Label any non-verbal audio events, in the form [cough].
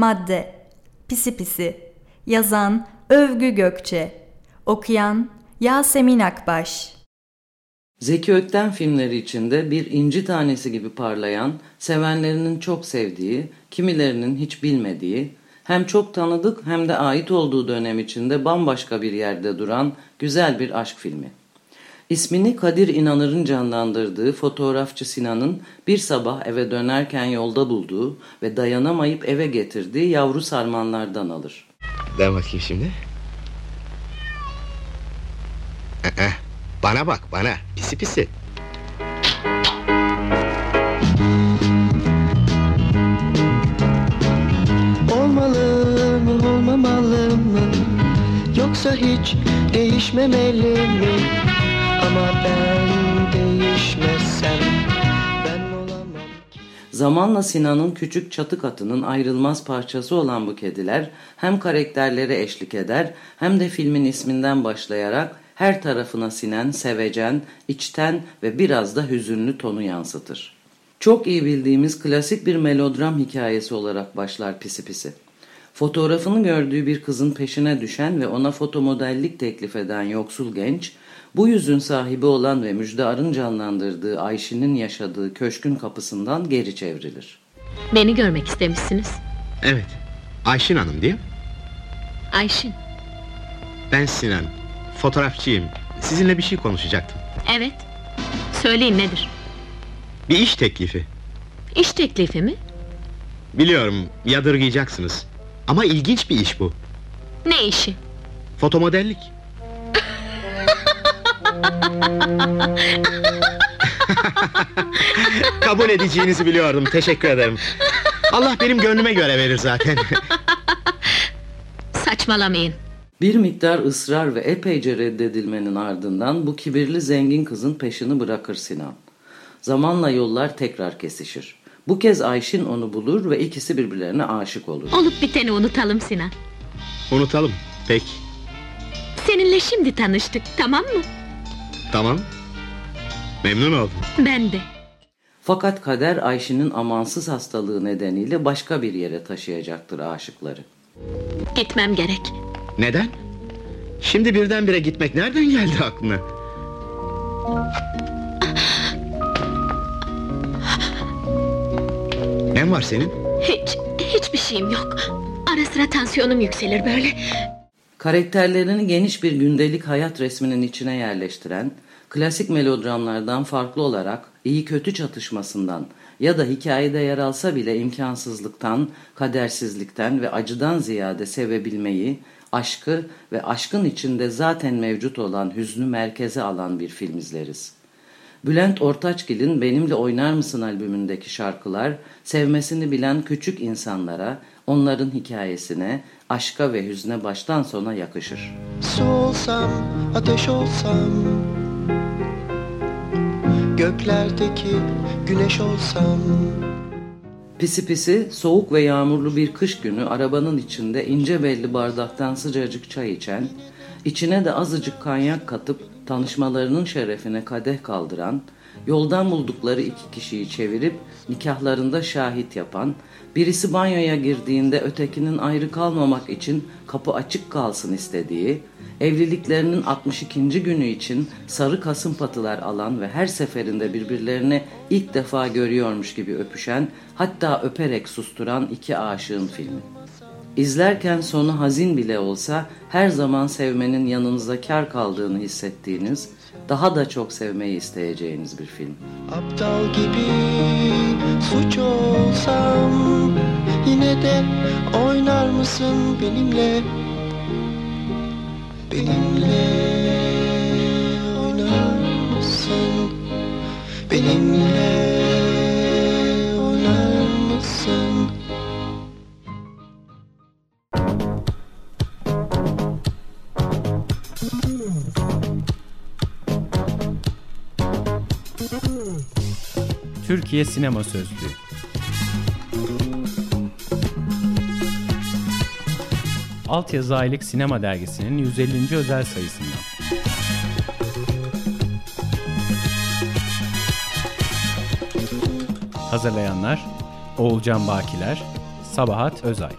Madde. Pisi Pisi. Yazan Övgü Gökçe. Okuyan Yasemin Akbaş. Zeki Ökten filmleri içinde bir inci tanesi gibi parlayan, sevenlerinin çok sevdiği, kimilerinin hiç bilmediği, hem çok tanıdık hem de ait olduğu dönem içinde bambaşka bir yerde duran güzel bir aşk filmi. İsmini Kadir İnanır'ın canlandırdığı fotoğrafçı Sinan'ın bir sabah eve dönerken yolda bulduğu ve dayanamayıp eve getirdiği yavru sarmanlardan alır. Ben bakayım şimdi. Ee, bana bak bana pisi pisi. Olmalı mı olmamalı mı Yoksa hiç değişmemeli mi Ama ben değişmezsem Ben olamam Zamanla Sinan'ın küçük çatı katının ayrılmaz parçası olan bu kediler hem karakterlere eşlik eder hem de filmin isminden başlayarak her tarafına sinen, sevecen, içten ve biraz da hüzünlü tonu yansıtır. Çok iyi bildiğimiz klasik bir melodram hikayesi olarak başlar Pisi Pisi. Fotoğrafını gördüğü bir kızın peşine düşen ve ona fotomodellik teklif eden yoksul genç, bu yüzün sahibi olan ve Müjde Arın canlandırdığı Ayşe'nin yaşadığı köşkün kapısından geri çevrilir. Beni görmek istemişsiniz. Evet. Ayşin Hanım değil mi? Ayşin. Ben Sinan. Fotoğrafçıyım. Sizinle bir şey konuşacaktım. Evet. Söyleyin nedir? Bir iş teklifi. İş teklifi mi? Biliyorum yadırgayacaksınız. Ama ilginç bir iş bu. Ne işi? Fotomodellik. [laughs] Kabul edeceğinizi biliyordum. Teşekkür ederim. Allah benim gönlüme göre verir zaten. [laughs] Saçmalamayın. Bir miktar ısrar ve epeyce reddedilmenin ardından bu kibirli zengin kızın peşini bırakır Sinan. Zamanla yollar tekrar kesişir. Bu kez Ayşin onu bulur ve ikisi birbirlerine aşık olur. Olup biteni unutalım Sinan. Unutalım. Peki. Seninle şimdi tanıştık tamam mı? Tamam. Memnun oldum. Ben de. Fakat kader Ayşin'in amansız hastalığı nedeniyle başka bir yere taşıyacaktır aşıkları. Gitmem gerek. Neden? Şimdi birdenbire gitmek nereden geldi aklına? Ne var senin? Hiç, hiçbir şeyim yok. Ara sıra tansiyonum yükselir böyle. Karakterlerini geniş bir gündelik hayat resminin içine yerleştiren, klasik melodramlardan farklı olarak iyi kötü çatışmasından ya da hikayede yer alsa bile imkansızlıktan, kadersizlikten ve acıdan ziyade sevebilmeyi, aşkı ve aşkın içinde zaten mevcut olan hüznü merkeze alan bir film izleriz. Bülent Ortaçgil'in Benimle Oynar Mısın albümündeki şarkılar sevmesini bilen küçük insanlara, onların hikayesine, aşka ve hüzne baştan sona yakışır. Su olsam ateş olsam Göklerdeki güneş olsam Pisi pisi soğuk ve yağmurlu bir kış günü arabanın içinde ince belli bardaktan sıcacık çay içen, içine de azıcık kanyak katıp tanışmalarının şerefine kadeh kaldıran, yoldan buldukları iki kişiyi çevirip nikahlarında şahit yapan, birisi banyoya girdiğinde ötekinin ayrı kalmamak için kapı açık kalsın istediği, evliliklerinin 62. günü için sarı kasım patılar alan ve her seferinde birbirlerini ilk defa görüyormuş gibi öpüşen, hatta öperek susturan iki aşığın filmi. İzlerken sonu hazin bile olsa her zaman sevmenin yanınıza kar kaldığını hissettiğiniz, daha da çok sevmeyi isteyeceğiniz bir film. Aptal gibi suç olsam Yine de oynar mısın benimle Benimle oynar mısın Benimle Türkiye Sinema Sözlüğü Altyazı Aylık Sinema Dergisi'nin 150. özel sayısından. Hazırlayanlar Oğulcan Bakiler, Sabahat Özay.